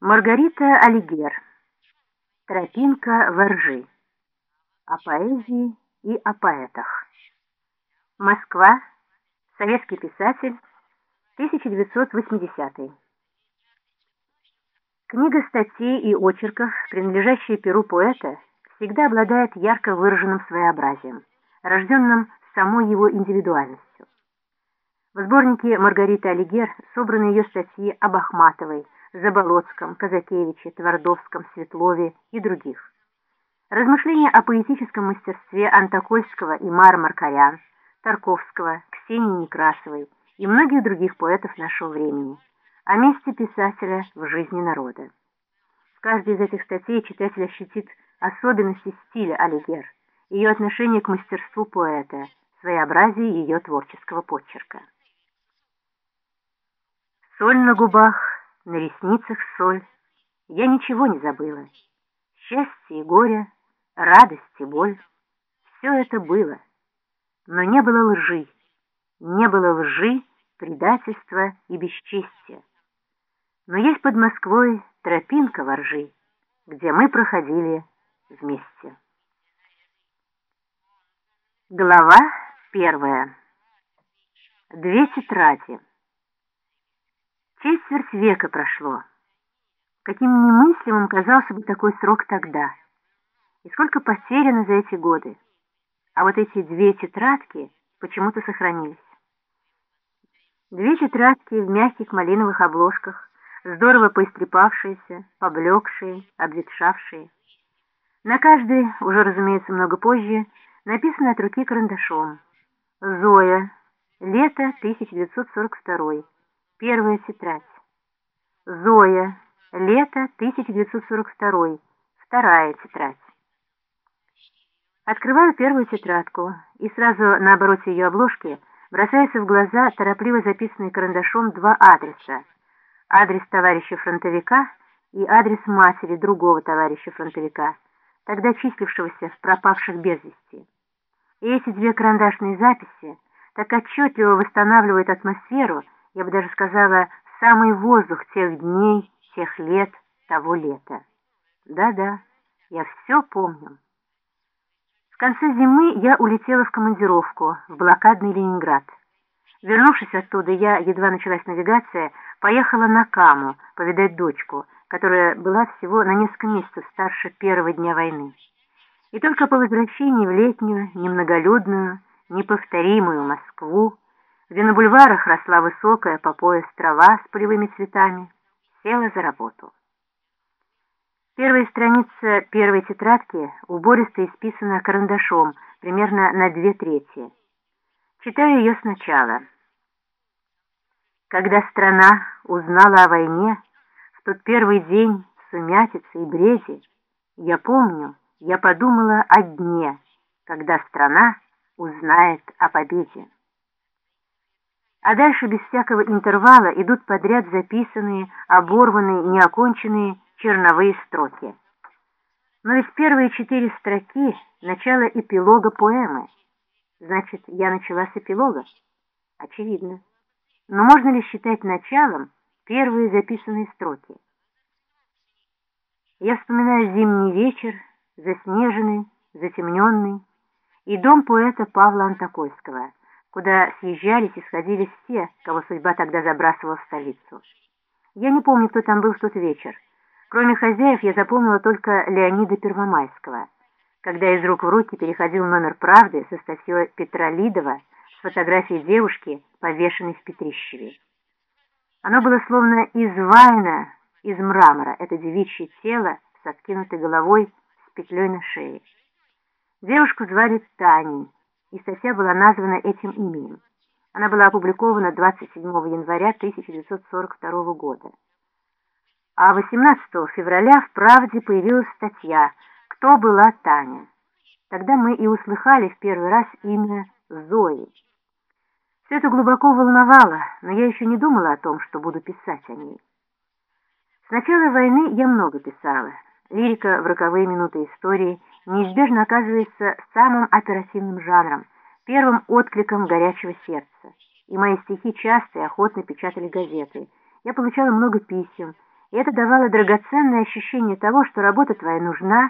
Маргарита Алигер. Тропинка воржи. О поэзии и о поэтах. Москва. Советский писатель. 1980. Книга статей и очерков, принадлежащая перу поэта, всегда обладает ярко выраженным своеобразием, рожденным самой его индивидуальностью. В сборнике Маргариты Алигер собраны ее статьи об Ахматовой, Заболоцком, Казакевиче, Твардовском, Светлове и других. Размышления о поэтическом мастерстве Антокольского и Мара Маркарян, Тарковского, Ксении Некрасовой и многих других поэтов нашего времени, о месте писателя в жизни народа. В каждой из этих статей читатель ощутит особенности стиля Алигер, ее отношение к мастерству поэта, своеобразие ее творческого почерка. Соль на губах, на ресницах соль. Я ничего не забыла. Счастье и горе, радость и боль. Все это было. Но не было лжи. Не было лжи, предательства и бесчестия. Но есть под Москвой тропинка воржи, где мы проходили вместе. Глава первая. Две тетради. Четверть века прошло. Каким немыслимым казался бы такой срок тогда. И сколько потеряно за эти годы. А вот эти две тетрадки почему-то сохранились. Две тетрадки в мягких малиновых обложках, здорово поистрепавшиеся, поблекшие, обветшавшие. На каждой, уже, разумеется, много позже, написано от руки карандашом. Зоя. Лето 1942. Первая тетрадь. Зоя. Лето 1942. Вторая тетрадь. Открываю первую тетрадку, и сразу на обороте ее обложки бросается в глаза торопливо записанный карандашом два адреса. Адрес товарища фронтовика и адрес матери другого товарища фронтовика, тогда числившегося в пропавших без вести. И эти две карандашные записи так отчетливо восстанавливают атмосферу, я бы даже сказала, самый воздух тех дней, тех лет, того лета. Да-да, я все помню. В конце зимы я улетела в командировку в блокадный Ленинград. Вернувшись оттуда, я, едва началась навигация, поехала на Каму повидать дочку, которая была всего на несколько месяцев старше первого дня войны. И только по возвращении в летнюю, немноголюдную, неповторимую Москву на бульварах росла высокая по пояс трава с полевыми цветами, села за работу. Первая страница первой тетрадки убористо исписана карандашом, примерно на две трети. Читаю ее сначала. Когда страна узнала о войне, в тот первый день сумятицы и бреди, я помню, я подумала о дне, когда страна узнает о победе. А дальше без всякого интервала идут подряд записанные, оборванные, неоконченные черновые строки. Но ведь первые четыре строки — начало эпилога поэмы. Значит, я начала с эпилога? Очевидно. Но можно ли считать началом первые записанные строки? Я вспоминаю зимний вечер, заснеженный, затемненный, и дом поэта Павла Антокольского — куда съезжались и сходились все, кого судьба тогда забрасывала в столицу. Я не помню, кто там был в тот вечер. Кроме хозяев, я запомнила только Леонида Первомайского, когда из рук в руки переходил номер «Правды» со статьей Петра Лидова с фотографией девушки, повешенной в Петрищеве. Оно было словно изваяно из мрамора, это девичье тело с откинутой головой с петлей на шее. Девушку звали Таней, и статья была названа этим именем. Она была опубликована 27 января 1942 года. А 18 февраля в «Правде» появилась статья «Кто была Таня?». Тогда мы и услыхали в первый раз имя Зои. Все это глубоко волновало, но я еще не думала о том, что буду писать о ней. С начала войны я много писала. Лирика в роковые минуты истории неизбежно оказывается самым оперативным жанром, первым откликом горячего сердца. И мои стихи часто и охотно печатали газеты. Я получала много писем, и это давало драгоценное ощущение того, что работа твоя нужна,